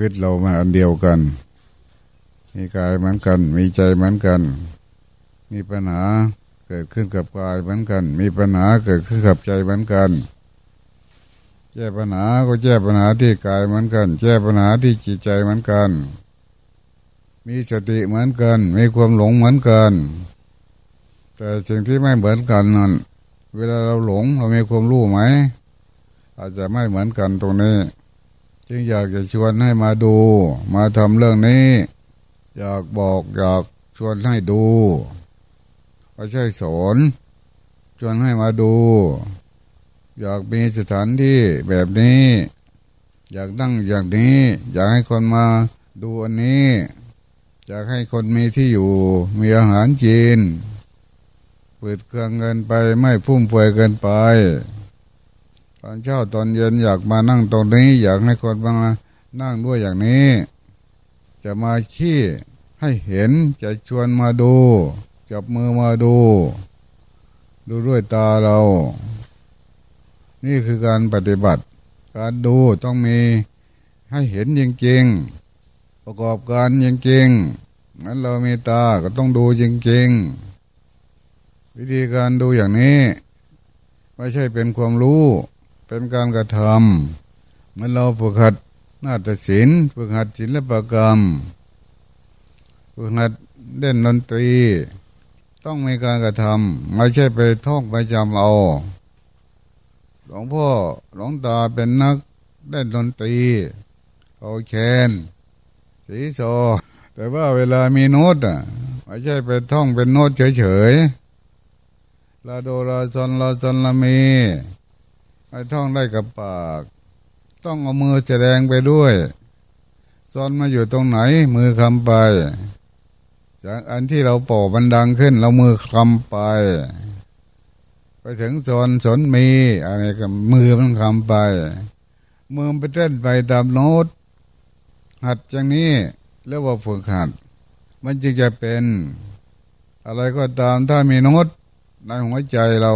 ชีวิตเรามาอันเดียวกัน มีกายเหมือนกัน มีใจเหมือนกัน มีปัญหาเกิดขึ้นกับกายเหมือนกัน มีปัญหาเกิดขึ้นกับใจเหมือนกันแก้ปัญหาก็แก้ปัญหาที่กายเหมือนกันแก้ปัญหาที่จิตใจเหมือนกัน มีสติเหมือนกัน มีความหลงเหมือนกัน แต่สิ่งที่ไม่เหมือนกันนั้นเวลาเราหลงเรามีความรู้ไหม อาจจะไม่เหมือนกันตรงนี้ จึงอยากจะชวนให้มาดู มาทำเรื่องนี้ อยากบอกอยากชวนให้ดูไม่ใช่สอนชวนให้มาดู อยากมีสถานที่แบบนี้ อยากนั่งอย่างนี้ อยากให้คนมาดูอันนี้ อยากให้คนมีที่อยู่ มีอาหารกินเปิดเครื่องเงินไปไม่พุ่มเฟือยเกินไป ตอนเช้าตอนเย็นอยากมานั่งตรงนี้ อยากให้คนมานั่งด้วยอย่างนี้ จะมาขี้ให้เห็นจะชวนมาดู จับมือมาดู ดูด้วยตาเรา นี่คือการปฏิบัติ การดูต้องมีให้เห็นจริงๆประกอบการจริงๆงั้นเรามีตาก็ต้องดูจริงๆวิธีการดูอย่างนี้ ไม่ใช่เป็นความรู้ เป็นการกระทำเมือนเราฝึกหัดนาฏศิลป์ฝึกหัดศิลปกรรมฝึกหัดเล่นดนตรี ต้องมีการกระทำไม่ใช่ไปท่องไปจำเอา หลวงพ่อหลวงตาเป็นนักเล่นดนตรีเอาแคนสีโซแต่ว่าเวลามีโน้ตอะไม่ใช่ไปท่องเป็นโน้ตเฉยๆลาโดลาซอนลาซอนลามี ให้ท่องได้กับปาก ต้องเอามือแสดงไปด้วยซอนมาอยู่ตรงไหน มือคำไปจากอันที่เราป่อบันดังขึ้น เรามือคำไป ไปถึงโซนสนมีอะไรก็มือมันคำไป มือไปเต้นไปตามโน้ตหัดอย่างนี้เรียกว่าฝึกหัด มันจึงจะเป็น อะไรก็ตามถ้ามีโน้ตในหัวใจเรา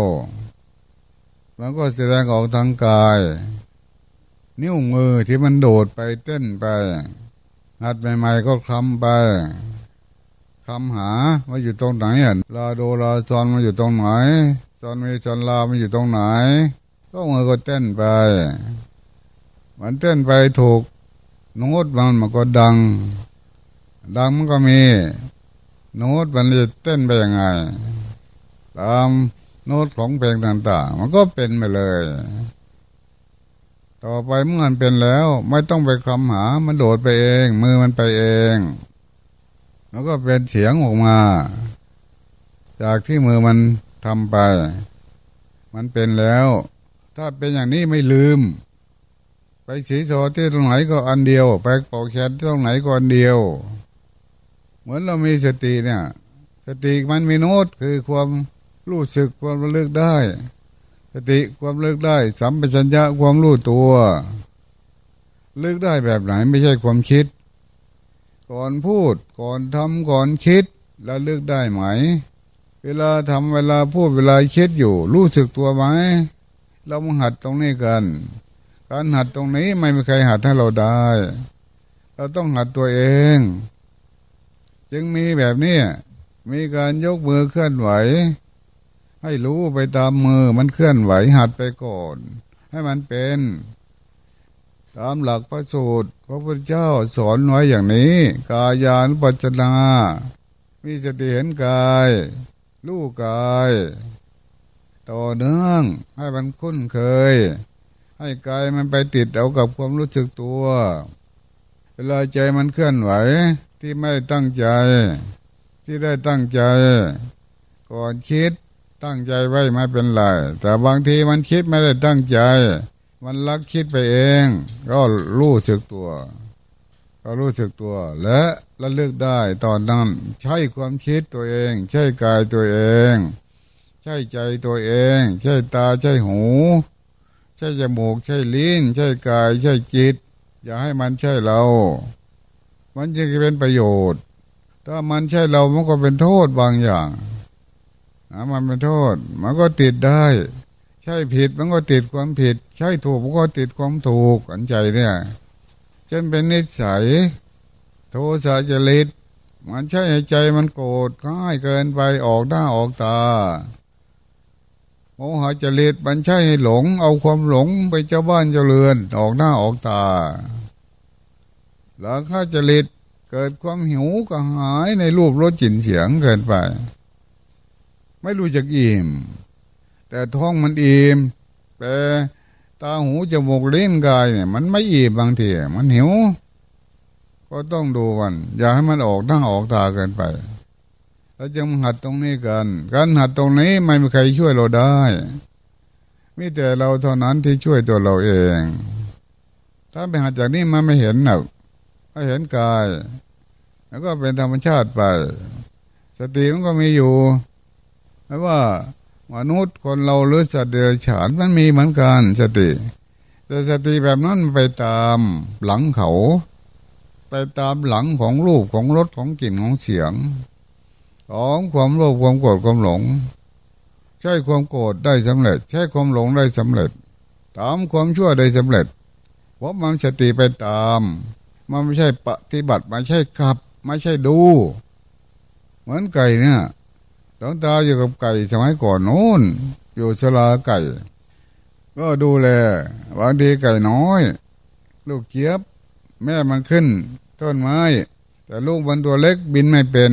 มันก็แสดงออกทางกาย นิ้วมือที่มันโดดไปเต้นไปหัดใหม่ๆก็คลำไปคำหาว่าอยู่ตรงไหนลาโดลาจอนมาอยู่ตรงไหนจอนเมจอนลามาอยู่ตรงไหน ก็มือก็เต้นไป มันเต้นไปถูกโน้ตมันมันก็ดัง ดังมันก็มี โน้ตมันจะเต้นไปยังไง ตาม โน้ตของเพลงต่างๆ มันก็เป็นไปเลย ต่อไปเมื่อมันเป็นแล้ว ไม่ต้องไปคำหา มันโดดไปเอง มือมันไปเองแล้วก็เป็นเสียงออกมา จากที่มือมันทำไป มันเป็นแล้ว ถ้าเป็นอย่างนี้ไม่ลืม ไปสีโซที่ตรงไหนก็อันเดียว ไปเป่าแขนที่ตรงไหนก็อันเดียว เหมือนเรามีสติเนี่ย สติมันมีโน้ตคือความ รู้สึกความระลึกได้ สติความเลิกได้ สัมปชัญญะความรู้ตัวเลิกได้แบบไหนไม่ใช่ความคิด ก่อนพูดก่อนทำก่อนคิดแล้วเลือกได้ไหม เวลาทำเวลาพูดเวลาคิดอยู่ รู้สึกตัวไหมเรามาหัดตรงนี้กัน การหัดตรงนี้ไม่มีใครหัดให้เราได้ เราต้องหัดตัวเอง จึงมีแบบนี้มีการยกมือเคลื่อนไหว ให้รู้ไปตามมือมันเคลื่อนไหวหัดไปก่อน ให้มันเป็น ตามหลักพระสูตรพระพุทธเจ้าสอนไว้อย่างนี้ กายานุปัจนามีสติเห็นกายรู้กายต่อเนื่องให้มันคุ้นเคย ให้กายมันไปติดเอากับความรู้สึกตัวเวลาใจมันเคลื่อนไหวที่ไม่ตั้งใจ ที่ได้ตั้งใจ ก่อนคิด ตั้งใจไว้ไม่เป็นไร แต่บางทีมันคิดไม่ได้ตั้งใจ มันลักคิดไปเอง ก็รู้สึกตัว ก็รู้สึกตัว และระลึกได้ตอนนั้น ใช่ความคิดตัวเอง ใช่กายตัวเอง ใช่ใจตัวเอง ใช่ตาใช่หู ใช่จมูก ใช่ลิ้น ใช่กาย ใช่จิต อย่าให้มันใช่เรา มันจะเป็นประโยชน์ ถ้ามันใช่เรามันก็เป็นโทษบางอย่าง มันเป็นโทษ มันก็ติดได้ ใช่ผิดมันก็ติดความผิด ใช่ถูกมันก็ติดความถูกอันใจเนี่ยใจช่นเป็นนิสัย โทสะจริตมันใช่ใจมันโกรธง่ายเกินไปออกหน้าออกตาโมหะจริตมันใช่ให้หลง เอาความหลงไปเจ้าบ้านเจ้าเรือนออกหน้าออกตาหลังข้าจริตเกิดความหิวก็หายในรูปรสจินเสียงเกินไป ไม่รู้จักอิ่ม แต่ท้องมันอิ่มแต่ตาหูจมูกเล่นกายเนี่ย มันไม่อิ่มบางทีมันหิว ก็ต้องดูวัน อย่าให้มันออกหน้าออกตาเกินไปเราจะมาหัดตรงนี้กัน การหัดตรงนี้ไม่มีใครช่วยเราได้มีแต่เราเท่านั้นที่ช่วยตัวเราเอง ถ้าไปหัดจากนี้มันไม่เห็นหนักไม่เห็นกาย แล้วก็เป็นธรรมชาติไป สติมันก็มีอยู่ ไม่ว่ามนุษย์คนเราหรือสัตว์เดรัจฉานมันมีเหมือนกันสติแต่สติแบบนั้นไปตามหลังเขา ไปตามหลังของรูปของรสของกลิ่นของเสียง ของความโลภความโกรธความหลง ใช่ความโกรธได้สำเร็จ ใช่ความหลงได้สำเร็จ ตามความชั่วได้สำเร็จ เพราะมันสติไปตาม มันไม่ใช่ปฏิบัติไม่ใช่ขับ ไม่ใช่ดู เหมือนไก่เนี่ย หลวงตาอยู่กับไก่สมัยก่อนโน้น อยู่สลาไก่ ก็ดูแลบางทีไก่น้อย ลูกเจี๊ยบ แม่มันขึ้น ต้นไม้ แต่ลูกมันตัวเล็กบินไม่เป็น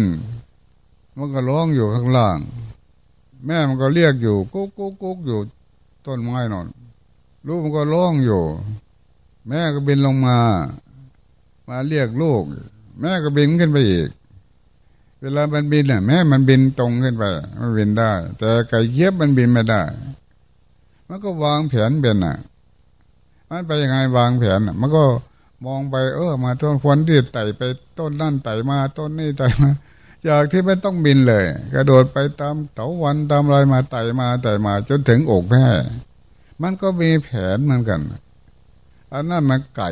มันก็ร้องอยู่ข้างล่าง แม่มันก็เรียกอยู่ กุ๊กกุ๊กกุ๊กอยู่ต้นไม้นอนลูกมันก็ร้องอยู่ แม่ก็บินลงมา มาเรียกลูก แม่ก็บินขึ้นไปอีก เวลามันบินเนี่ยแม่มันบินตรงขึ้นไป มันบินได้ แต่ไก่เย็บมันบินไม่ได้ มันก็วางแผนเป็นอะ มันไปยังไงวางแผนอะมันก็มองไป เออ มาต้นควนที่ไต่ไปต้นนั่นไต่มาต้นนี้ไต่มาจากที่ไม่ต้องบินเลย กระโดดไปตามเถาวันตามอะไรมาไต่มาไต่มาจนถึงอกแม่มันก็มีแผนเหมือนกันอันนั้นมันไก่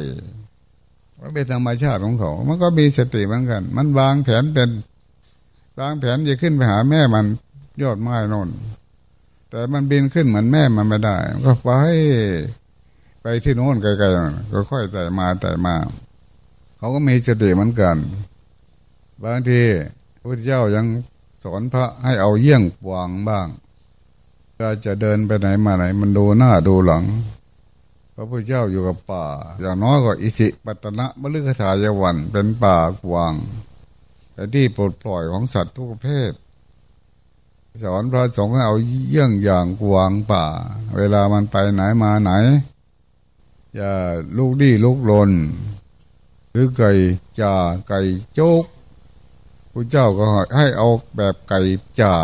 มันเป็นธรรมชาติของเขา มันก็มีสติเหมือนกัน มันวางแผนเป็น วางแผนจะขึ้นไปหาแม่มันยอดไม้นนแต่มันบินขึ้นเหมือนแม่มันไม่ได้ ก็ไปไปที่โน้นไกลๆก็ค่อยไต่มาไต่มา เขาก็มีสติเหมือนกัน บางทีพระเจ้ายังสอนพระให้เอาเยี่ยงวางบ้างก็จะเดินไปไหนมาไหน มันดูหน้าดูหลัง พระพุทธเจ้าอยู่กับป่า อย่างน้อยก็อิสิปตนะมฤคทายวันเป็นป่ากวาง ที่ปลดปล่อยของสัตว์ทุกประเภท สอนพระสงฆ์เอาเยี่ยงอย่างกวางป่า เวลามันไปไหนมาไหน อย่าลูกดีลูกลน หรือไก่จ่าไก่โจกพระเจ้าก็ให้เอาแบบไก่จ่า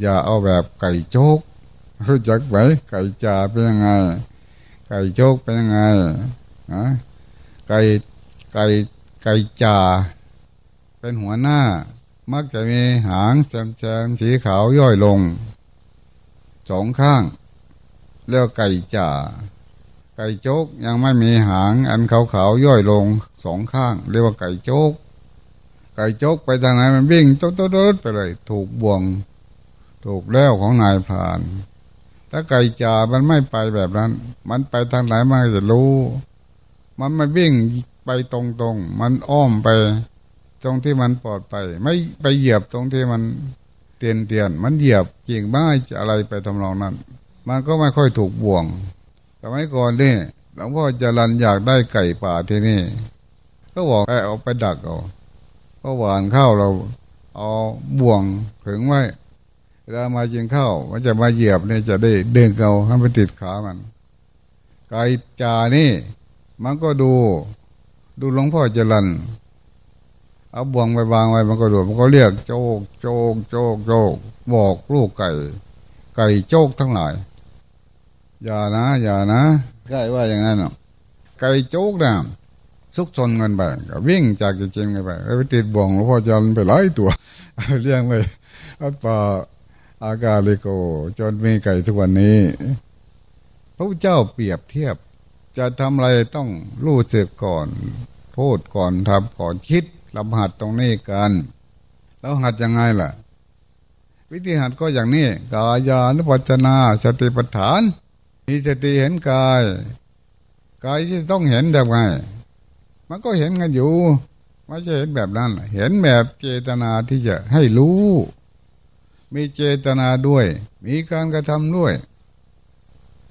อย่าเอาแบบไก่โจกรู้จักไหมไก่จ่าเป็นยังไง ไก่โจกเป็นยังไงนะไก่ไก่ไก่จ่า เป็นหัวหน้า มักจะมีหางแจมๆสีขาวย่อยลงสองข้างเรียกไก่จ่าไก่โจกยังไม่มีหางอันขาวๆย่อยลงสองข้าง เรียกว่าไก่โจกไก่โจกไปทางไหนมันวิ่งโต๊ดๆไปเลย ถูกบ่วง ถูกแล้วของนายพรานถ้าไก่จ่ามันไม่ไปแบบนั้น มันไปทางไหนมันจะรู้ มันไม่วิ่งไปตรงๆ มันอ้อมไป ตรงที่มันปลอดไป ไม่ไปเหยียบตรงที่มันเตียนเตียน มันเหยียบจริงบ้าอะไรไปทำนองนั้น มันก็ไม่ค่อยถูกบ่วงแต่ไม่ก่อนนี่หลวงพ่อจรันอยากได้ไก่ป่าที่นี่ ก็บอกให้เอาไปดักเอาก็หวานข้าวเรา เอาบ่วงขึงไว้เวลามากินข้าวมันจะมาเหยียบเนี่ยจะได้เดินเกาให้ไปติดขามัน ไก่จานี่ มันก็ดู ดูหลวงพ่อจรัน เอาบ่วงไปวางไว้มันก็ดูมันก็เรียกโจกโจกโจกโจกบอกลูกไก่ ไก่โจกทั้งหลาย อย่านะ อย่านะใกล้ว่าอย่างนั้นเนาะไก่โจกนะซุกซนเงินไปก็วิ่งจากจะเจนกันไปไปติดบ่วงหลวงพ่อจันไปหลายตัวเลี้ยงไปอัปปาอากาลิโก จนมีไก่ทุกวันนี้ พระเจ้าเปรียบเทียบ จะทำอะไรต้องรู้สึกก่อน โทษก่อนทำก่อนคิด ลำหัดตรงนี้กันแล้วหัดยังไงล่ะ วิธีหัดก็อย่างนี้กายานุปัจนาสติปัฏฐาน มีสติเห็นกายกายที่ต้องเห็นแบบไงมันก็เห็นกันอยู่ไม่ใช่เห็นแบบนั้น เห็นแบบเจตนาที่จะให้รู้ มีเจตนาด้วย มีการกระทำด้วย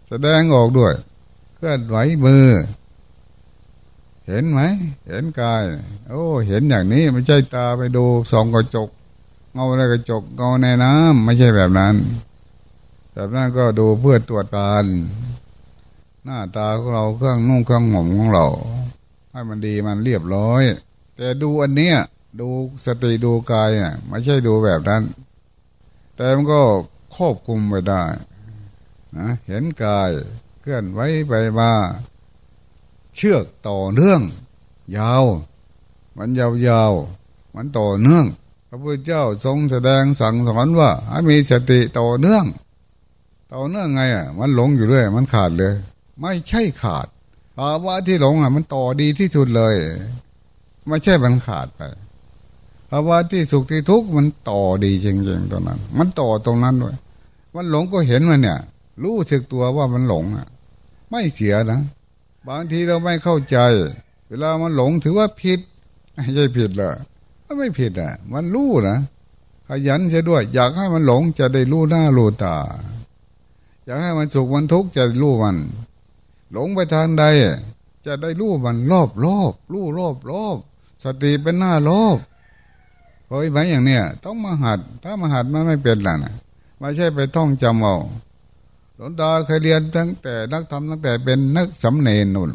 แสดงออกด้วย เคลื่อนไหวมือ เห็นไหม เห็นกาย โอ้ เห็นอย่างนี้ไม่ใช่ตาไปดูส่องกระจก เงาในกระจกเงาในน้ำไม่ใช่แบบนั้น แบบนั้นก็ดูเพื่อตรวจการหน้าตาของเราเครื่องนุ่งเครื่องห่มของเรา ให้มันดีมันเรียบร้อย แต่ดูอันเนี้ยดูสติดูกายอะไม่ใช่ดูแบบนั้น แต่มันก็ควบคุมไปได้นะเห็นกายเคลื่อนไหวไปมา เชือกต่อเนื่อง ยาว มันยาวๆมันต่อเนื่อง พระพุทธเจ้าทรงแสดงสั่งสอนว่าให้มีสติต่อเนื่อง ต่อเนื่องไงอะ มันหลงอยู่เรื่อยมันขาดเลย ไม่ใช่ขาดภาวะที่หลงอะ มันต่อดีที่สุดเลย ไม่ใช่มันขาดไปภาวะที่สุขที่ทุกข์มันต่อดีจริงๆตรงนั้น มันต่อตรงนั้นด้วย มันหลงก็เห็นมันเนี่ย รู้สึกตัวว่ามันหลงอะ ไม่เสียนะ บางทีเราไม่เข้าใจ เวลามันหลงถือว่าผิดไม่ใช่ผิดเลยมันไม่ผิดอะ มันรู้นะขยันเสียด้วย อยากให้มันหลงจะได้รู้หน้ารู้ตา อยากให้มันสุขมันทุกข์จะรู้มัน หลงไปทางใด จะได้รู้มันรอบรอบรู้รอบรอบสติเป็นหน้ารอบเฮ้ยไหมอย่างเนี้ยต้องมาหัด ถ้ามาหัดมันไม่เป็นล่ะนะไม่ใช่ไปท่องจำเอา หลวงตาเคยเรียนตั้งแต่นักธรรมตั้งแต่เป็นนักสำเนนนุ่น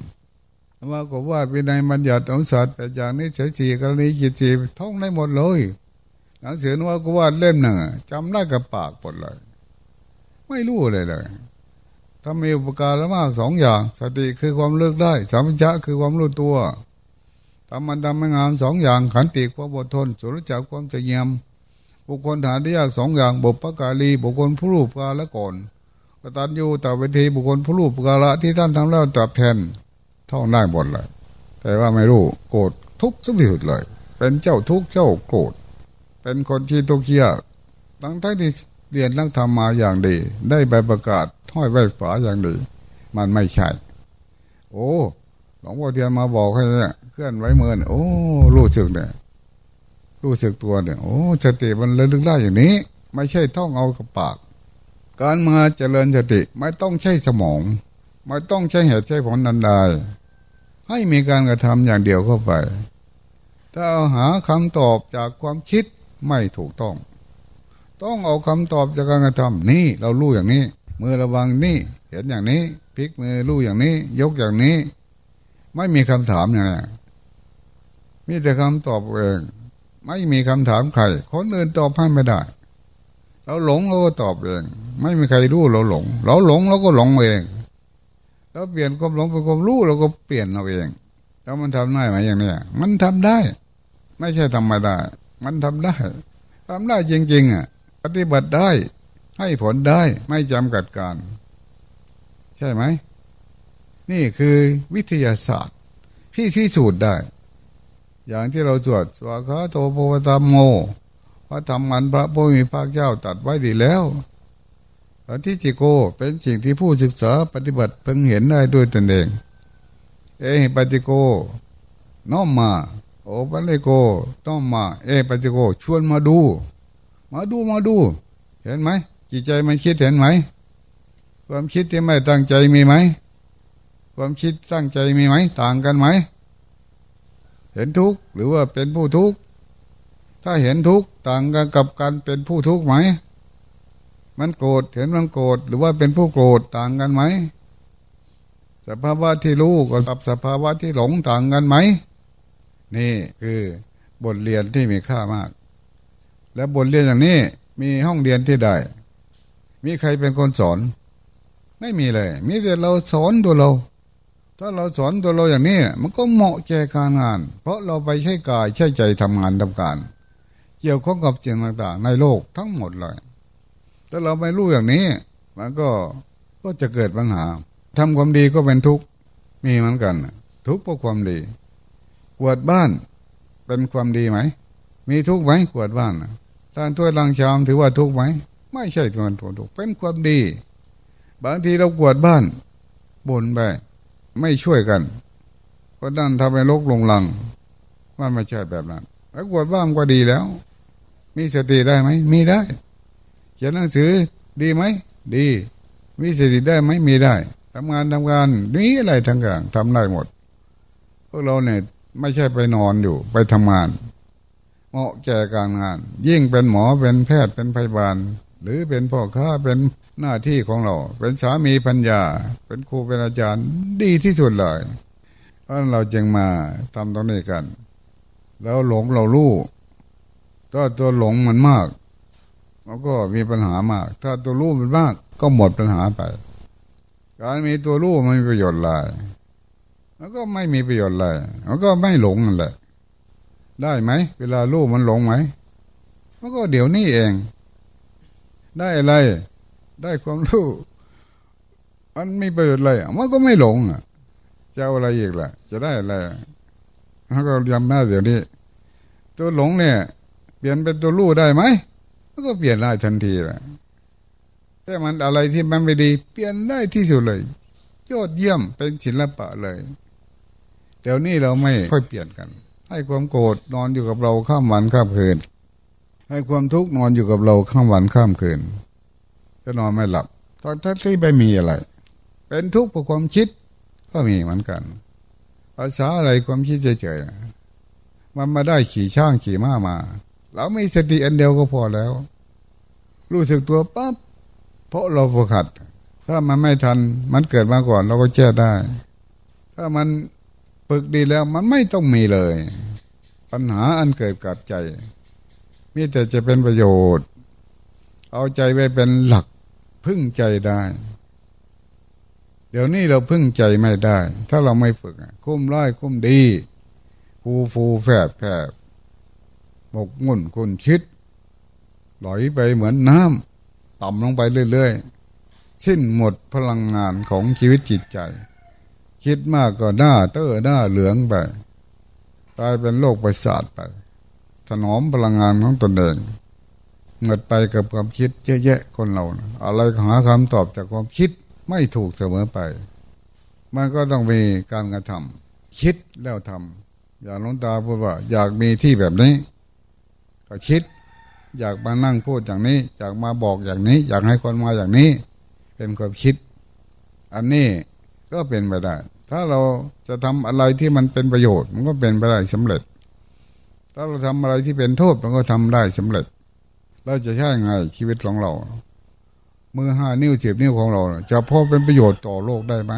ว่าก็ว่าเป็นในบัญญัติองศาสตร์แต่อย่างนี้เฉยสีกรณีจิตสีท่องได้หมดเลยหนังสือนว่าก็ว่าเล่มหนึ่งจำได้กับปากหมดเลย ไม่รู้เลยเลยถ้ามีอุปการะมากสองอย่าง สติคือความเลือกได้สัมผัสคือความรู้ตัวทำมันทำไม่งามสองอย่าง ขันติความอดทนสุรจักความใจเยี่ยมบุคคลฐานที่ยากสองอย่างบุพการีบุคคลผู้รู้กาละก่อน กตัญญูต่อเวทีบุคคลผู้รู้กาละที่ท่านทำแล้วตอบแทนท่องได้หมดเลย แต่ว่าไม่รู้โกรธทุกข์สุดสุดเลย เป็นเจ้าทุกข์เจ้าโกรธเป็นคนที่ตุกเขียตั้งแต่ที่เรียนนักธรรมมาอย่างดี ได้ใบประกาศห้อยใบฝาอย่างดี มันไม่ใช่ โอ้หลวงพ่อเทียนมาบอกให้เนี่ยเคลื่อนไหวเมือนโอ้รู้สึกเนี่ยรู้สึกตัวเนี่ยโอ้สติมันระลึกได้อย่างนี้ ไม่ใช่ท่องเอากับปาก การมาเจริญสติไม่ต้องใช้สมอง ไม่ต้องใช้เหตุใช้ผลนันใดให้มีการกระทำอย่างเดียวเข้าไป ถ้าเอาหาคำตอบจากความคิดไม่ถูกต้อง ต้องเอาคำตอบจากการกระทำนี่เรารู้อย่างนี้ มือระวังนี่เห็นอย่างนี้พลิกมือรู้อย่างนี้ ยกอย่างนี้ ไม่มีคำถามอย่างนี้มีแต่คำตอบเองไม่มีคำถามใครคนอื่นตอบให้ไม่ได้ เราหลงเราก็ตอบเองไม่มีใครรู้เราหลง เราหลงเราก็หลงเองเราเปลี่ยนความหลงเป็นความรู้เราก็เปลี่ยนเราเองแล้วมันทำได้ไหมอย่างนี้มันทำได้ ไม่ใช่ทำไม่ได้ มันทำได้ทำได้จริง ๆ อะ ปฏิบัติได้ ให้ผลได้ไม่จำกัดการ ใช่ไหม นี่คือวิทยาศาสตร์ที่พิสูจน์ได้ อย่างที่เราสวดสวากาโตโพธรรมโม ระธรรมันพระพุทธภาคเจ้าตัดไว้ดีแล้วอธิจิโกเป็นสิ่งที่ผู้ศึกษาปฏิบัติเพิ่งเห็นได้ด้วยตนเอง เอหิปฏิโก น้อมมา โอปัลโกน้อมมา เอปฏิโก ชวนมาดู มาดูมาดู เห็นไหมจิตใจมันคิดเห็นไหม ความคิดที่ไม่ตั้งใจมีไหม ความคิดตั้งใจมีไหม ต่างกันไหม เห็นทุกข์หรือว่าเป็นผู้ทุกข์ ถ้าเห็นทุกข์ต่างกันกับการเป็นผู้ทุกข์ไหม มันโกรธเห็นมันโกรธหรือว่าเป็นผู้โกรธต่างกันไหม สภาวะที่รู้กับสภาวะที่หลงต่างกันไหม นี่คือบทเรียนที่มีค่ามาก และบทเรียนอย่างนี้มีห้องเรียนที่ใดมีใครเป็นคนสอน ไม่มีเลย มีแต่เราสอนตัวเรา ถ้าเราสอนตัวเราอย่างนี้ มันก็เหมาะแก่การงาน เพราะเราไปใช้กายใช้ใจทำงานทำการ เกี่ยวข้องกับสิ่งต่างๆ ในโลกทั้งหมดเลยถ้าเราไม่รู้อย่างนี้ มันก็ก็จะเกิดปัญหาทำความดีก็เป็นทุกข์มีเหมือนกัน ทุกข์เพราะความดีกวดบ้านเป็นความดีไหม มีทุกข์ไหมกวดบ้านถ้าถ้วยลังชามถือว่าทุกข์ไหม ไม่ใช่ตัวทุกข์เป็นความดี บางทีเรากวดบ้านบ่นไปไม่ช่วยกันคนนั้นทำให้ลกลงลัง มันไม่ใช่แบบนั้นไอ้กวดบ้างก็ดีแล้ว มีสติได้ไหมมีได้เขียนหนังสือดีไหมดี มีสติได้ไหมมีได้ทำงานทำงานนี่อะไรทั้งอย่างทำได้หมด พวกเราเนี่ยไม่ใช่ไปนอนอยู่ไปทำงาน เหมาะแก่การงาน ยิ่งเป็นหมอเป็นแพทย์เป็นพยาบาล หรือเป็นพ่อค้าเป็นหน้าที่ของเรา เป็นสามีพัญญา เป็นครูเป็นอาจารย์ดีที่สุดเลยเพราะเราจึงมาทำตรงนี้กัน แล้วหลงเรารู้ ถ้าตัวหลงมันมากมันก็มีปัญหามาก ถ้าตัวรู้มันมาก ก็หมดปัญหาไป การมีตัวรู้มันมีประโยชน์อะไรมันก็ไม่มีประโยชน์อะไรมันก็ไม่หลงนั่นแหละ ได้ไหม เวลารู้มันหลงไหมมันก็เดี๋ยวนี้เอง ได้อะไร ได้ความรู้มันไมีประโยชน์อะไรมันก็ไม่หลงอะจะเอาอะไรอีกล่ะ จะได้อะไรมันก็ยำหน้าเดี๋ยวนี้ ตัวหลงเนี่ย ปลี่ยนเป็นตัวรู้ได้ไหมมันก็เปลี่ยนได้ทันทีแหละแต่มันอะไรที่มันไม่ดี เปลี่ยนได้ที่สุดเลยยอดเยี่ยมเป็นศิลปะเลย เดี๋ยวนี้เราไม่ค่อยเปลี่ยนกัน ให้ความโกรธนอนอยู่กับเราข้ามวันข้ามคืน ให้ความทุกข์นอนอยู่กับเราข้ามวันข้ามคืน จะนอนไม่หลับตอนที่ไม่มีอะไร เป็นทุกข์เพราะความคิด ก็มีเหมือนกัน ภาษาอะไรความคิดเฉยๆมันมาได้ขี่ช่างขี่ม้ามา เราไม่สติอันเดียวก็พอแล้ว รู้สึกตัวปั๊บเพราะเราฝึกหัด ถ้ามันไม่ทันมันเกิดมาก่อนเราก็แก้ได้ ถ้ามันฝึกดีแล้วมันไม่ต้องมีเลย ปัญหาอันเกิดกับใจมีแต่จะเป็นประโยชน์ เอาใจไปเป็นหลักพึ่งใจได้ เดี๋ยวนี้เราพึ่งใจไม่ได้ ถ้าเราไม่ฝึก คุ้มร้ายคุ้มดี ฟูฟูแฝบแฝบ หมกมุ่นคุณคิดไหลไปเหมือนน้ำต่ำลงไปเรื่อยๆสิ้นหมดพลังงานของชีวิตจิตใจ คิดมากก็หน้าเต้อหน้าเหลืองไปกลายเป็นโรคประสาทไป ถนอมพลังงานของตนเองเงิดไปกับความคิดเยอะแยะคนเรานะอะไรหาคำตอบจากความคิดไม่ถูกเสมอไป มันก็ต้องมีการกระทำคิดแล้วทำอย่างลงตาพูดว่า อยากมีที่แบบนี้ ก็คิด อยากมานั่งพูดอย่างนี้ อยากมาบอกอย่างนี้ อยากให้คนมาอย่างนี้ เป็นความคิด อันนี้ก็เป็นไปได้ ถ้าเราจะทำอะไรที่มันเป็นประโยชน์ มันก็เป็นไปได้สำเร็จ ถ้าเราทำอะไรที่เป็นโทษมันก็ทำได้สำเร็จ เราจะใช่ไงชีวิตของเรามือห้านิ้วเสียบนิ้วของเรา จะพอเป็นประโยชน์ต่อโลกได้ไหม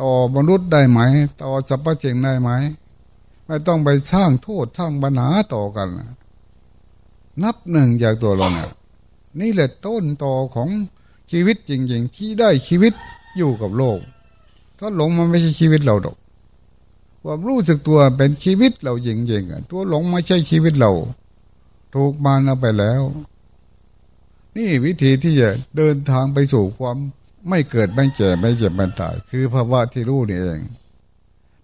ต่อมนุษย์ได้ไหม ต่อสัพพะเจงได้ไหม ไม่ต้องไปสร้างโทษสร้างปัญหาต่อกัน นับหนึ่งจากตัวเราเนี่ยนี่แหละต้นต่อของชีวิตจริงๆ ที่ได้ชีวิตอยู่กับโลก ถ้าหลงมันไม่ใช่ชีวิตเราดอกความรู้สึกตัวเป็นชีวิตเราจริงๆตัวหลงไม่ใช่ชีวิตเรา ถูกมานเอาไปแล้ว นี่วิธีที่จะเดินทางไปสู่ความไม่เกิดไม่เจ็บไม่เจ็บไม่ตายคือภาวะที่รู้นี่เอง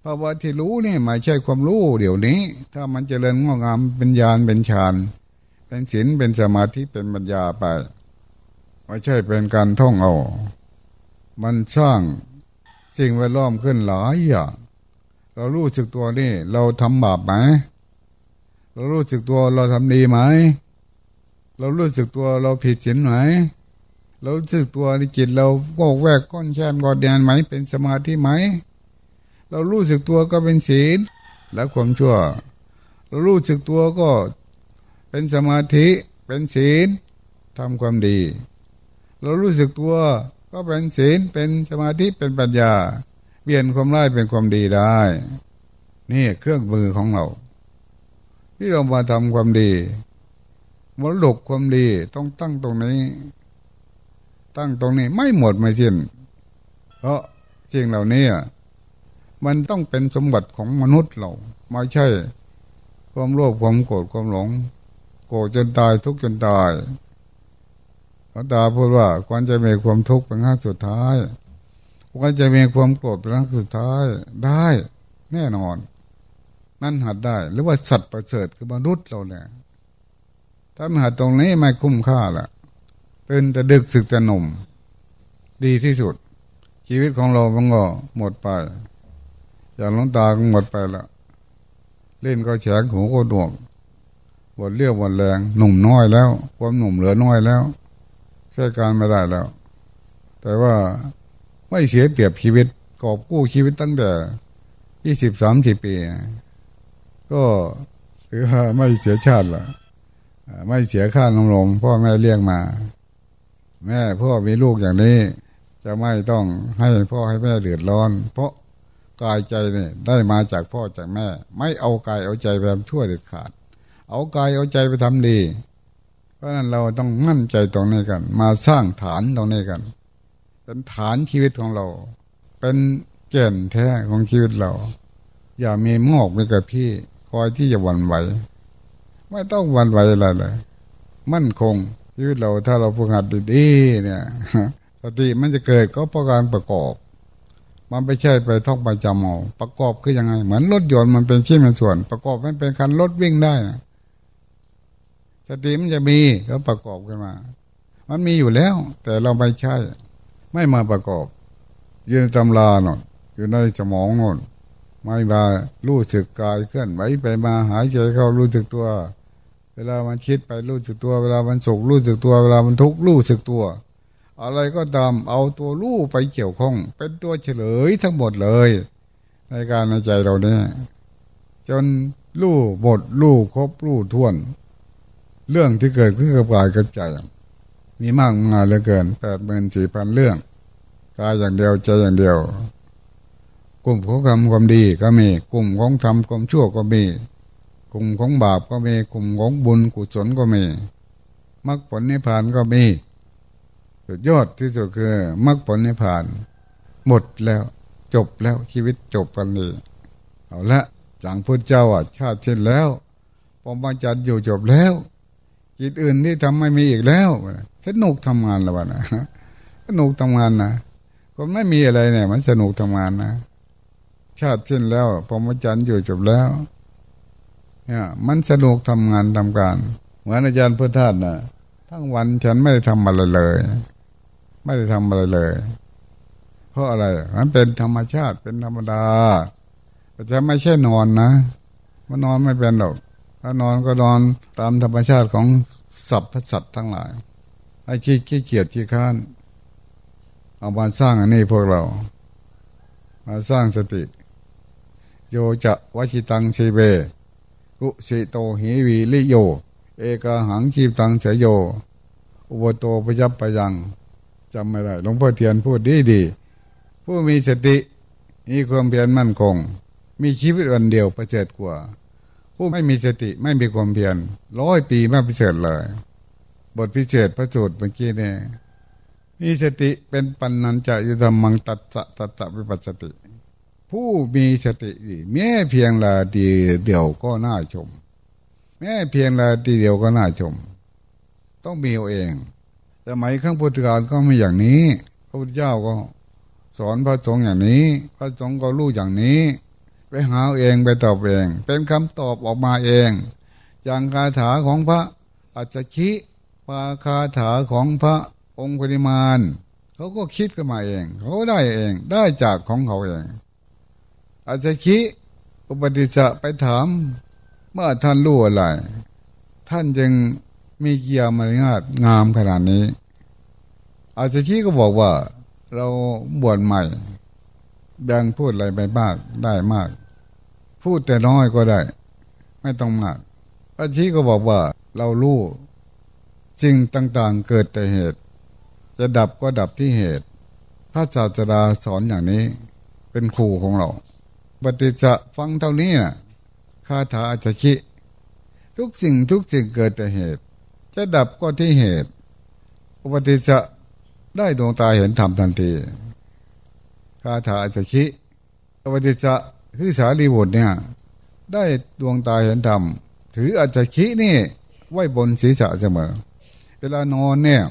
ภาวะที่รู้นี่ไม่ใช่ความรู้เดี๋ยวนี้ ถ้ามันจเจริญงอกงามเป็นญาณเป็นฌาน เป็นศีลเป็นสมาธิเป็นปัญญาไป ไม่ใช่เป็นการท่องเอา มันสร้างสิ่งแวดล้อมขึ้นหลายอย่างเรารู้สึกตัวนี่ เราทำบาปไหมเรารู้สึกตัวเราทำดีไหมเรารู้สึกตัวเราผิดศีลไหมเรารู้สึกตัวในจิตเราโกกแวกก้อนแช่นกอดแดนไหมเป็นสมาธิไหม เรารู้สึกตัวก็เป็นศีลและความชั่ว เรารู้สึกตัวก็ เป็นสมาธิเป็นศีลทำความดี เรารู้สึกตัวก็เป็นศีลเป็นสมาธิเป็นปัญญา เปลี่ยนความร้ายเป็นความดีได้ นี่เครื่องมือของเรา ที่เรามาทำความดีมรดกความดีต้องตั้งตรงนี้ ตั้งตรงนี้ไม่หมดไม่สิ้นเพราะสิ่งเหล่านี้มันต้องเป็นสมบัติของมนุษย์เราไม่ใช่ ความโลภความโกรธความหลง โกรธจนตายทุกข์จนตายพระตาพูดว่าควรจะมีความทุกข์เป็นครั้งสุดท้ายควรจะมีความโกรธเป็นครั้งสุดท้ายได้ แน่นอน นั่นหัดได้ หรือว่าสัตว์ประเสริฐคือมนุษย์เราเนี่ยถ้ามหัดตรงนี้ไม่คุ้มค่าละตื่นแต่ดึกสึกแต่หนุ่ม ดีที่สุด ชีวิตของเรามันก็หมดไป อย่างลวงตาก็หมดไปล้วเล่นก็แฉงหูก็ดวง หมดเรียวหมดแรงหนุ่มน้อยแล้ว ความหนุ่มเหลือน้อยแล้ว ใช้การไม่ได้แล้ว แต่ว่าไม่เสียเปรียบชีวิตกอบกู้ชีวิตตั้งแต่ยี่สิบสามสิบปี ก็ถือว่าไม่เสียชาติละไม่เสียค่าน้ำลมพ่อแม่เลี้ยงมา แม่พ่อมีลูกอย่างนี้ จะไม่ต้องให้พ่อให้แม่เดือดร้อน เพราะกายใจเนี่ยได้มาจากพ่อจากแม่ ไม่เอากายเอาใจไปทำชั่วเด็ดขาด เอากายเอาใจไปทำดี เพราะนั้นเราต้องมั่นใจตรงนี้กัน มาสร้างฐานตรงนี้กัน เป็นฐานชีวิตของเรา เป็นแก่นแท้ของชีวิตเรา อย่ามีมอกไปกับพี่ คอยที่จะหวั่นไหว ไม่ต้องหวั่นไหวอะไรเลย มั่นคงชีวิตเราถ้าเราฝึกหัดดีๆเนี่ยสติมันจะเกิดก็เพราะการประกอบ มันไม่ใช่ไปท่องไปจำเอาประกอบคือยังไง เหมือนรถยนต์มันเป็นชิ้นเป็นส่วน ประกอบมันเป็นคันรถวิ่งได้นะ สติมันจะมีก็ประกอบขึ้นมา มันมีอยู่แล้ว แต่เราไม่ใช่ ไม่มาประกอบยืนตำราหนอยอยู่ในสมองโน่นไม่มารู้สึกกายเคลื่อนไหวไปมาหายใจเข้ารู้สึกตัว เวลามันคิดไปรู้สึกตัว เวลามันสุขรู้สึกตัว เวลามันทุกข์รู้สึกตัว อะไรก็ตามเอาตัวรู้ไปเกี่ยวข้อง เป็นตัวเฉลยทั้งหมดเลย ในการในใจเราเนี่ยจนรู้บทรู้ครบรู้ท่วน เรื่องที่เกิดขึ้นกับกายกับใจมีมากมายเหลือเกินแปดหมื่นสี่พันเรื่องกายอย่างเดียวใจอย่างเดียว กลุ่มของทำความดีก็มีกลุ่มของทำความชั่วก็มี กลุ่มของบาปก็มีกลุ่มของบุญกุศลก็มีมรรคผลนิพพานก็มีสุดยอดที่สุดคือมรรคผลนิพพาน หมดแล้วจบแล้วชีวิตจบกันเลยเอาละจังพุทธเจ้าอะชาติเช่นแล้วปมจันอยู่จบแล้ว กิจอื่นที่ทำไม่มีอีกแล้วสนุกทำงานแล้วะนะสนุกทำงานนะก็ไม่มีอะไรเนี่ย มันสนุกทำงานนะชาติสิ้นแล้วพรหมจรรย์อยู่จบแล้ว เนี่ย มันสนุกทำงานทำการเหมือนอาจารย์พุทธาสนะทั้งวันฉันไม่ได้ทำอะไรเลย ไม่ได้ทำอะไรเลย เพราะอะไรมันเป็นธรรมชาติเป็นธรรมดาแต่จะไม่ใช่นอนนะมันนอนไม่เป็นหรอก ถ้านอนก็นอนตามธรรมชาติของสัพพสัตว์ทั้งหลายไอ้ขี้ขี้เกียจขี้ข้านเอามาสร้างอันนี้พวกเรา มาสร้างสติ โยจะวชิตังเชเบกุสิโตหิวีลิโย เอกาหังคีตังเสยโย อุบโตปยับปยังจำไม่ได้หลวงพ่อเทียนพูดดีดีผู้มีสติมีความเพียรมั่นคง มีชีวิตวันเดียวประเสริฐกว่า ผู้ไม่มีสติไม่มีความเพียรร้อยปีไม่พิเศษเลย บทพิเศษพระสูตรเมื่อกี้เนี่ยมีสติเป็นปัญนันจะยุธรรมังตัดสะตัดสะวิปัสสติ ผู้มีสติแม้เพียงลาดีเดียวก็น่าชม แม้เพียงลาดีเดียวก็น่าชม ต้องมีเอาเองสมัยข้างพุทธกาลก็ไม่อย่างนี้ พระพุทธเจ้าก็ สอนพระสงฆ์อย่างนี้ พระสงฆ์ก็รู้อย่างนี้ ไปหาเองไปตอบเอง เป็นคำตอบออกมาเอง อย่างคาถาของพระอัจฉริปาคาถาของพระองค์ปริมาณเขาก็คิดขึ้นมาเอง เขาได้เองได้จากของเขาเองอาจจะคิอุปติสะไปถาม เมื่อท่านรู้อะไร ท่านจึงมีเกียรมารยาทงามขนาดนี้ อาจจะชี้ก็บอกว่า เราบวชใหม่ยังพูดอะไรไปมากได้มาก พูดแต่น้อยก็ได้ ไม่ต้องมากอาชีก็บอกว่าเรารู้สิ่งต่างๆเกิดแต่เหตุ จะดับก็ดับที่เหตุ พระศาสดาสอนอย่างนี้เป็นครูของเรา ปฏิจะฟังเท่านี้นะคาถาอาจชิ ทุกสิ่งทุกสิ่งเกิดแต่เหตุ จะดับก็ที่เหตุ อุปติจะได้ดวงตาเห็นธรรมทันทีคาถาอาจชิอุปติจะ คือสารีบุตรเนี่ย ได้ดวงตาเห็นธรรม ถืออาจชินี่ไว้บนศีรษะเสมอ เวลานอนเนี่ย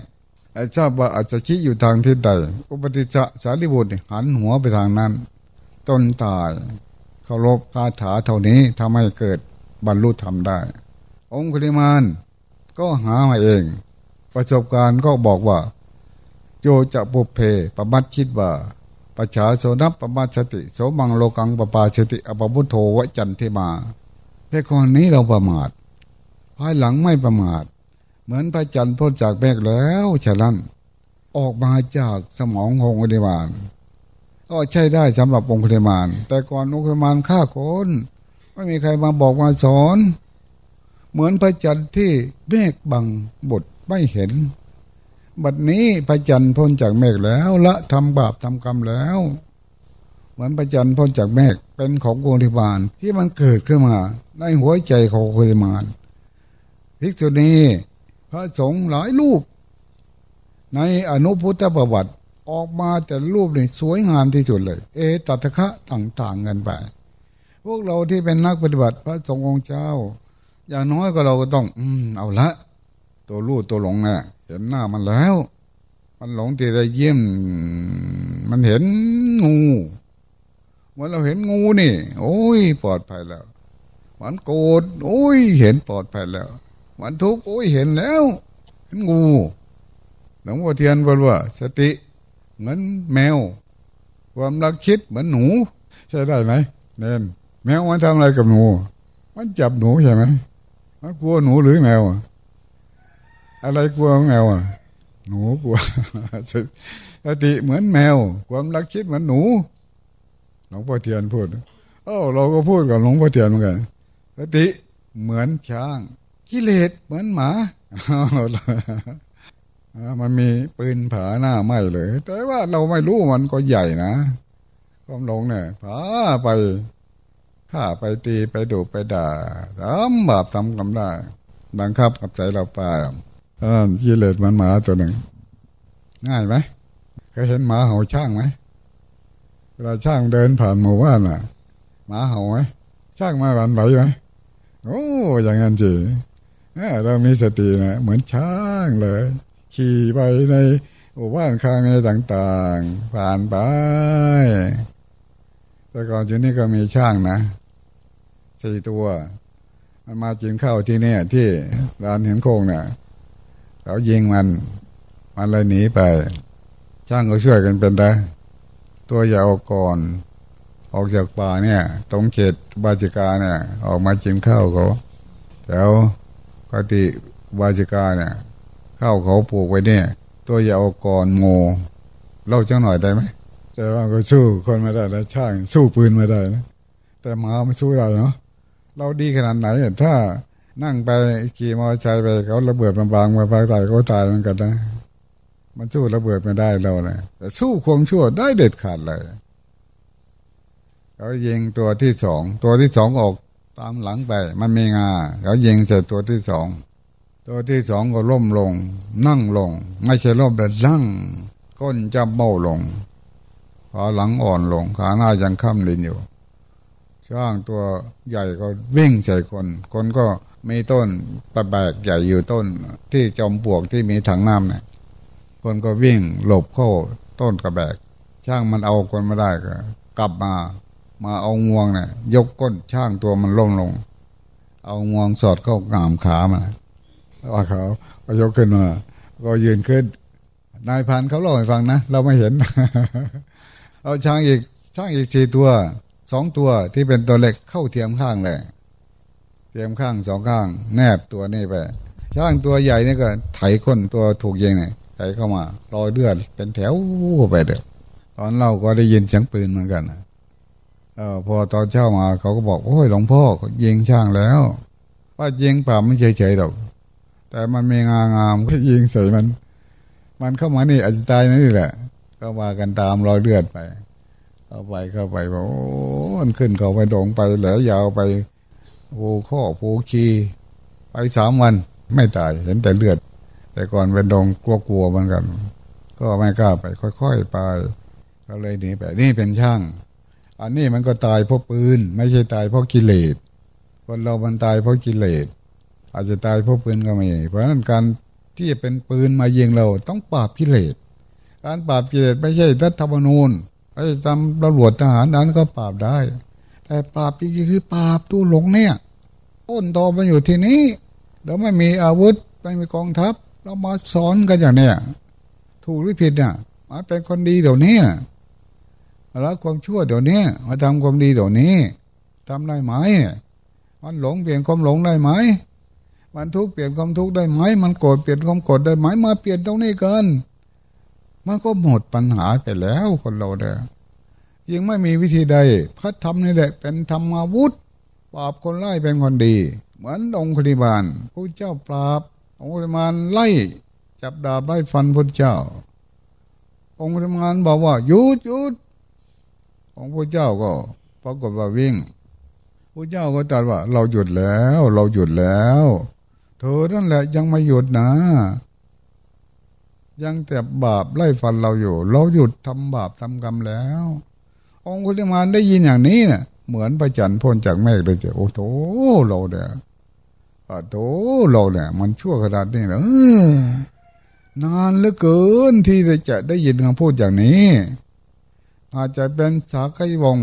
ทราบว่าอาจจะคิอยู่ทางทิศใด อุปติจะสารีบุตรหันหัวไปทางนั้น ต้นตายเคารพคาถาเท่านี้ทำให้เกิดบรรลุธรรมได้ องคุลิมานก็หามาเอง ประสบการณ์ก็บอกว่า โยจะปุเพปมัดคิดว่า ปัจฉาโสนัปปมาสติ โสมังโลกังปปาสติ อปพุทโธวจันทิมา แต่ก่อนนี้เราประมาท ภายหลังไม่ประมาท เหมือนพระจันทร์พ้นจากเมฆแล้วฉะนั้น ออกมาจากสมองของอุลิมานก็ใช่ได้สำหรับองค์ุลิมาน แต่ก่อนองค์ุลิมานฆ่าคนไม่มีใครมาบอกมาสอน เหมือนพระจันทร์ที่เมฆบังบทไม่เห็น บัดนี้พระจันทร์พ้นจากเมฆแล้วละทำบาปทำกรรมแล้ว เหมือนพระจันทร์พ้นจากเมฆเป็นของโกธิบาลที่มันเกิดขึ้นมาในหัวใจของโกธิบาลภิกษุณีพระสงฆ์หลายรูป ในอนุพุทธประวัติออกมาแต่รูปนี่สวยงามที่สุดเลย เอตัทคะต่างๆกันไป พวกเราที่เป็นนักปฏิบัติพระสงฆ์องค์เจ้า อย่างน้อยก็เราก็ต้อง อืมเอาละ ตัวรู้ตัวหลงนะ่ะ ห็นหน้ามันแล้ว มันหลงที่ได้เยี่ยม มันเห็นงูเมื่อเราเห็นงูนี่ โอ้ย ปลอดภัยแล้ว มันโกรธโอ้ย เห็นปลอดภัยแล้ว มันทุกข์โอ้ยเห็นแล้ว เห็นงูหลวงพ่อเทียนบอกว่า สติ เหมือนแมว ความรักคิดเหมือนหนูใช่ได้ไหมเน้นแมวมันทำอะไรกับหนู มันจับหนูใช่ไหมมันกลัวหนูหรือแมว อะไรกลัวแมวหนูกลัวสติเหมือนแมว ความรักคิดเหมือนหนูหลวงพ่อเทียนพูดเอ้าเราก็พูดกับหลวงพ่อเทียนเหมือนกันสติเหมือนช้างกิเลสเหมือนหมามันมีปืนผาหน้าไม่เลย แต่ว่าเราไม่รู้มันก็ใหญ่นะความหลงเนี่ยผาไปฆ่าไปตีไปดุไปด่าทำบาปทำกรรมได้บังคับกับใจเราไป อ่ากิเลสมันหมาตัวหนึ่ง ง่ายไหมเคยเห็นหมาเห่าช่างไหมเวลาช่างเดินผ่านหมู่บ้านอะหมาเห่าไหมช่างมาหวันไหวไหมโอ้อย่างนั้นจีเรามีสตินะเหมือนช้างเลย ขี่ไปในหมู่บ้านคางในต่างๆ ผ่านไป แต่ก่อนจุนี้ก็มีช่างนะสี่ตัว มันมาจินข้าวที่เนี่ยที่ร้านเห็นโคงเนี่ย เขายิงมัน มันเลยหนีไป ช่างก็ช่วยกันเป็นได้ตัวยาวก่อน ออกจากป่าเนี่ย ตรงเขตบาจิกาเนี่ย ออกมาจินข้าวเขาแล้วกติบาจิกาเนี่ยข้าวเขาปลูกไว้เนี่ย ตัวยาวก่อนโงเล่าจังหน่อยได้ไหมแต่ว่าก็สู้คนไม่ได้แล้วช่าง สู้ปืนไม่ได้นะแต่หมาไม่สู้เราเนาะเราดีขนาดไหนถ้า นั่งไปขี่มอเตอร์ไซค์ไปเขาระเบิดบางๆมาภาคใต้เขาตายเหมือนกันนะ มันสู้ระเบิดไม่ได้เราเนะแต่สู้ความชั่วได้เด็ดขาดเลยเขายิงตัวที่สองตัวที่สองออกตามหลังไป มันมีงาเขายิงใส่ตัวที่สองตัวที่สองก็ล้มลง นั่งลง ไม่ใช่ล้มแต่นั่งก้นจะเบ้าลงขาหลังอ่อนลงขาหน้ายังค้ำลินอยู่ช่างตัวใหญ่ก็วิ่งใส่คน คนก็ มีต้นตะแบกใหญ่อยู่ต้นที่จอมปลวกที่มีถังน้ำเนี่ยคนก็วิ่งหลบเข้าต้นกระแบก ช่างมันเอาคนไม่ได้ก็ กลับมา มาเอางวงเนี่ยยกก้นช่างตัวมันล่งลง เอางวงสอดเข้างามขามาว่าเขาก็ยกขึ้นมา ก็ยืนขึ้น นายพันเขาเล่าให้ฟังนะ เราไม่เห็น เอาช่างอีกช่างอีกสี่ตัวสองตัวที่เป็นตัวเล็กเข้าเทียมข้างเลย เทียมข้างสองข้าง แนบตัวนี้ไปช่างตัวใหญ่นี่ก็ไถคนตัวถูกยิงเนี่ยไถเข้ามารอยเลือดเป็นแถวไปเด้อตอนเราก็ได้ยินเสียงปืนเหมือนกันเออพอตอนเช้ามาเขาก็บอกโอ้ยหลวงพ่อยิงช่างแล้ว ว่ายิงป่าไม่เฉยๆหรอกแต่มันมีงางามก็ยิงใส่มัน มันเข้ามานี่อาจจะตายนี่แหละ ก็ว่ากันตามรอยเลือดไป เข้าไปเข้าไปบอกโอ้มันขึ้นเขาไปดงไปแหลยาวไป โูข้อผูคีไปสามวันไม่ตายเห็นแต่เลือด แต่ก่อนเป็นดงกลัวๆเหมือนกัน ก็ไม่กล้าไปค่อยๆไปก็เลยหนีไปนี่เป็นช่าง อันนี้มันก็ตายเพราะปืน ไม่ใช่ตายเพราะกิเลสคนเรามันตายเพราะกิเลสอาจจะตายเพราะปืนก็ไม่เพราะฉะนั้นการที่จะเป็นปืนมายิงเราต้องปราบกิเลสการปราบกิเลสไม่ใช่รัฐธรรมนูญไอ้ตำตำรวจทหารนั้นก็ปราบได้ แต่ปราบจริงๆคือปราบตู้หลงเนี่ย ต้นตอมันอยู่ที่นี้เราไม่มีอาวุธไม่มีกองทัพ เรามาสอนกันอย่างเนี้ยถูกหรือผิดเนี่ยมาเป็นคนดีเดี๋ยวนี้ละความชั่วเดี๋ยวนี้มาทำความดีเดี๋ยวนี้ทำได้ไหมมันหลงเปลี่ยนความหลงได้ไหมมันทุกข์เปลี่ยนความทุกข์ได้ไหมมันโกรธเปลี่ยนความโกรธได้ไหมมาเปลี่ยนตรงนี้กันมันก็หมดปัญหาไปแล้วคนเราเด้อยังไม่มีวิธีใดพระธรรมนี่แหละเป็นธรรมาวุธ ปราบคนไล่เป็นคนดี เหมือนองคุลิบาลผู้เจ้าปราบองคุลิบาลไล่ จับดาบไล่ฟันพระเจ้า องคุลิบาลบอกว่าหยุดหยุดองพระเจ้าก็ปรากฏว่าวิ่งพระเจ้าก็ตรัสว่า เราหยุดแล้ว เราหยุดแล้ว เธอนั่นแหละยังไม่หยุดนะ ยังแต่บาปไล่ฟันเราอยู่ เราหยุดทำบาปทำกรรมแล้ว องคุลิมานได้ยินอย่างนี้เนะ่ย เหมือนพระจันทร์พ้นจากเมฆเลยจ้ะโอ้โถเราเนี่ยโอ้โถเราเนี่ย มันชั่วขนาดนี้เหรอนานเหลือเกินที่จะได้ยินคำพูดอย่างนี้ อาจจะเป็นสากัยวง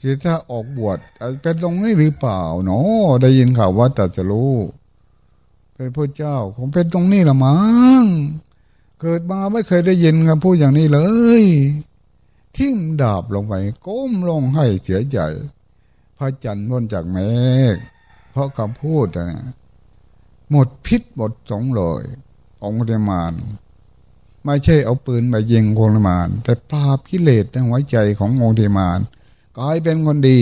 สิถ้าออกบวชอาจเป็นตรงนี้หรือเปล่าเนาะได้ยินข่าวว่าแต่จะรู้เป็นพระเจ้าคงเป็นตรงนี้ละมั้งเกิดมาไม่เคยได้ยินคำพูดอย่างนี้เลย ทิ้งดาบลงไป ก้มลงให้เสียใจ พระจันทร์พ้นจากเมฆเพราะคำพูดนะหมดพิษหมดสงเลยองค์เดมานไม่ใช่เอาปืนมายิงองค์มานแต่ปราบกิเลสในหัวใจขององค์เดมานกลายเป็นคนดี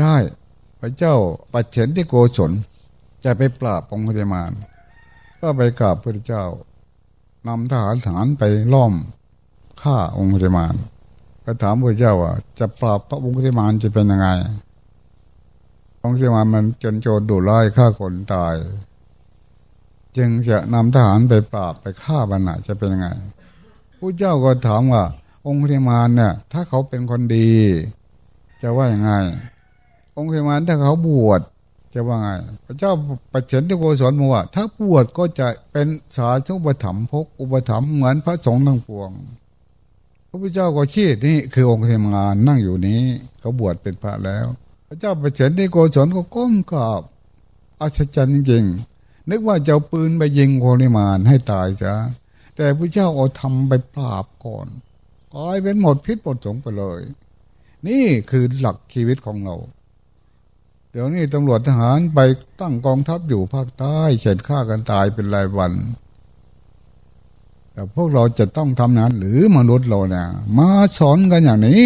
ได้พระเจ้าปัจเฉนที่โกศลจะไปปราบองค์เดมานก็ไปกราบพระเจ้านำทหารฐานไปล้อมฆ่าองค์เดมานก็ถามพระเจ้าว่าจะปราบพระองค์เดมานจะเป็นยังไง องค์เดมามันจนโจรดุร้ายฆ่าคนตาย จึงจะนำทหารไปปราบไปฆ่าบรรณะจะเป็นยังไงพระเจ้าก็ถามว่า องค์เดมานเนี่ย ถ้าเขาเป็นคนดี จะว่าอย่างไง องค์เทมานถ้าเขาบวชจะว่าไง พระเจ้าปัจเจนที่โกศลบอกว่าถ้าบวชก็จะเป็นสาธุปถัมภกอุปถัมภ์เหมือนพระสงฆ์ทั้งปวงพระพุทธเจ้าก็คิดนี่คือองค์เทมานนั่งอยู่นี้ เขาบวชเป็นพระแล้ว พระเจ้าปัจเจนที่โกศลก็ก้มกราบอัศจรรย์จริงๆนึกว่าจะเอาปืนไปยิงโคลิมานให้ตายซะแต่พระเจ้าเอาทำไปปราบก่อนกลายเป็นหมดพิษหมดสงไปเลย นี่คือหลักชีวิตของเรา เดี๋ยวนี้ตำรวจทหารไปตั้งกองทัพอยู่ภาคใต้เข็นฆ่ากันตายเป็นรายวัน แต่พวกเราจะต้องทำนั้นหรือมนุษย์เราเนี่ยมาสอนกันอย่างนี้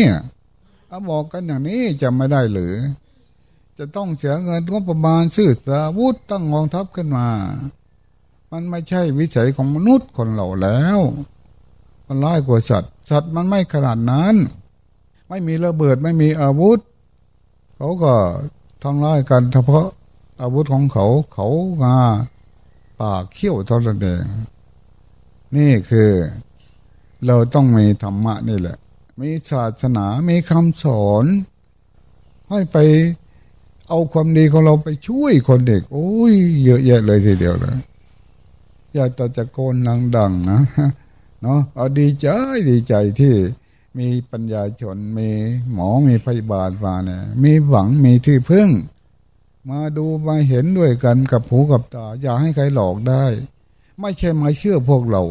เอาบอกกันอย่างนี้จะไม่ได้หรือ จะต้องเสียเงินงบประมาณซื้อสาวุธตั้งกองทัพขึ้นมา มันไม่ใช่วิสัยของมนุษย์คนเราแล้ว มันร้ายกว่าสัตว์ สัตว์มันไม่ขนาดนั้น ไม่มีระเบิดไม่มีอาวุธ เขาก็ทำร้ายกันเฉพาะอาวุธของเขาเขางาปากเขี้ยวเท่านั้นเองนี่คือเราต้องมีธรรมะนี่แหละ มีศาสนามีคำสอน ให้ไปเอาความดีของเราไปช่วยคนเด็ก โอ้ย เยอะแยะเลยทีเดียวเลยอยากจะจะโกนดังๆนะเนาะเอาดีใจดีใจที่มีปัญญาชน มีหมอมีพยาบาลมาเนี่ย มีหวังมีที่พึ่ง มาดูมาเห็นด้วยกันกับหูกับตา อย่าให้ใครหลอกได้ ไม่ใช่มาเชื่อพวกเรา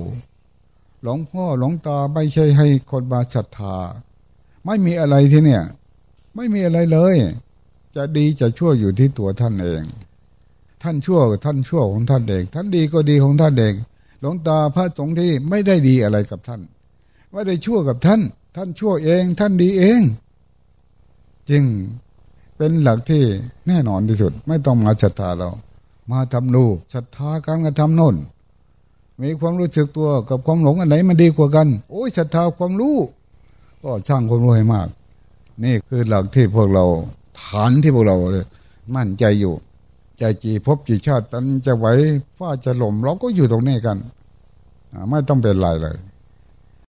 หลวงพ่อหลวงตาไม่ใช่ให้คนมาศรัทธา ไม่มีอะไรที่เนี่ย ไม่มีอะไรเลย จะดีจะชั่วอยู่ที่ตัวท่านเอง ท่านชั่วท่านชั่วของท่านเองท่านดีก็ดีของท่านเองหลวงตาพระสงฆ์ที่ไม่ได้ดีอะไรกับท่านไม่ได้ชั่วกับท่าน ท่านชั่วเองท่านดีเอง จึงเป็นหลักที่แน่นอนที่สุด ไม่ต้องมาศรัทธาเรา มาทำดูศรัทธาการกระทำโน่น มีความรู้สึกตัวกับความหลงอันไหนมันดีกว่ากัน โอ้ยศรัทธาความรู้ ก็ช่างความรู้ให้มาก นี่คือหลักที่พวกเราฐานที่พวกเราเลยมั่นใจอยู่ใจจีพบจีชาติมันจะไหวฟ้าจะหล่มเราก็อยู่ตรงนี้กัน ไม่ต้องเป็นไรเลย